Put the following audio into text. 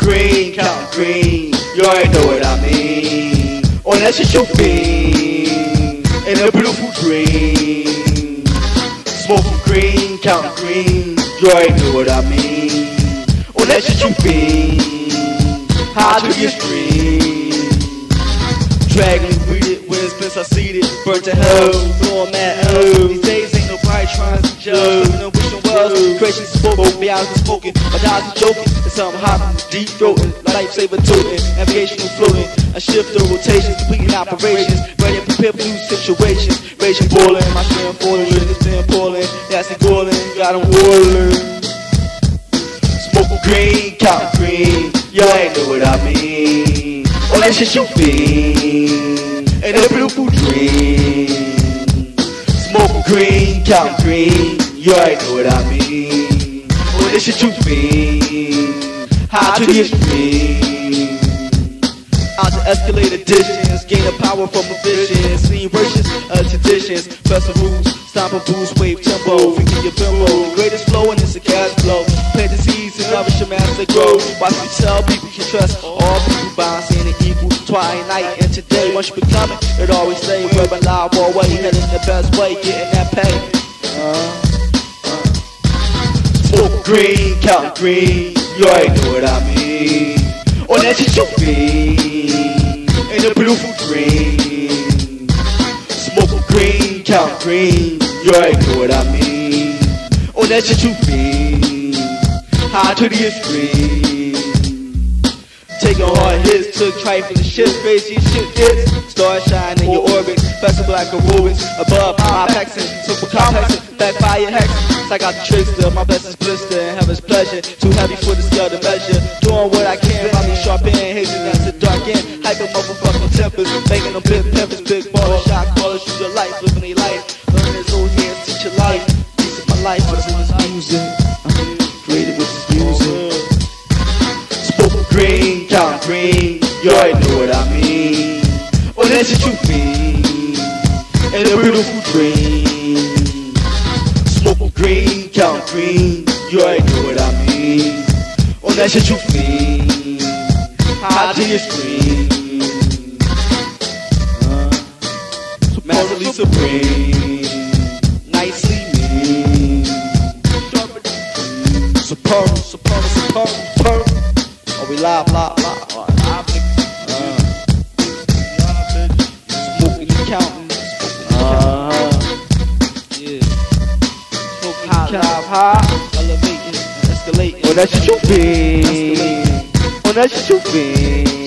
green, count green. You already know what I mean. Oh, that shit you fiend. In a beautiful dream. Smoking green, count green. You already know what I mean. Oh, that shit you fiend. High to your stream. Dragon breeded, when it's been succeeded. Burnt to hell, blowing mad oh. These days ain't nobody trying to judge. Creation spoken, be out and smoking. My eyes are joking, it's something hot, deep throating. Lifesaver toting, navigational floating. A shift of rotations, completing operations. Ready to prepare for new situations. Raging boiling, my skin falling, it's been pouring. That's it boiling, got 'em whirling. Smoke green, count green. Y'all ain't know what I mean. All that shit you feel. And a beautiful dream. Smoke green, count green. You ain't know what I mean. All that shit you feel. High to the extreme. Out to escalate additions, gain the power from a vision. See versions of traditions, rules, stop a boost, wave tempo, freaking your bimbo. The greatest flow and it's a cash flow. Plant the seeds and nourish your mass to grow. Watch me tell people you trust all people balancing and equal. Twilight night and today, once you become it, it always stay loud, war way, heading the best way, getting that pay. Uh. Green, count green, you already know what I mean. On that shit you feel, in a beautiful dream. Smoke green, count green, you already know what I mean. On that shit you feel, high to the extreme. Taking hard hits, took trifling shit, crazy shit hits. Star shine in your orbit, festival like a Rubens. Above my hexing, super complexing, backfire hexing. Psych out the trickster, my best is blister and heaven's pleasure. Too heavy for the scale to measure. Doing what I can, me sharp in, hazing that's the dark end. Hyper motherfucking tempers, making them big pimpers, big baller, shot callers, shoot your life, living a life. Learn this old hands, teach your life. Piece of my life, this music? I'm created with this music. Smoke green, count green, you already know what I mean. Oh, that's what you feel, in a beautiful dream. Green, count green, you already know what I mean. Oh, that shit you feel, high to your screen. Uh, massively supreme, High, elevating, escalating. Oh, that's feel. Oh, that's feel.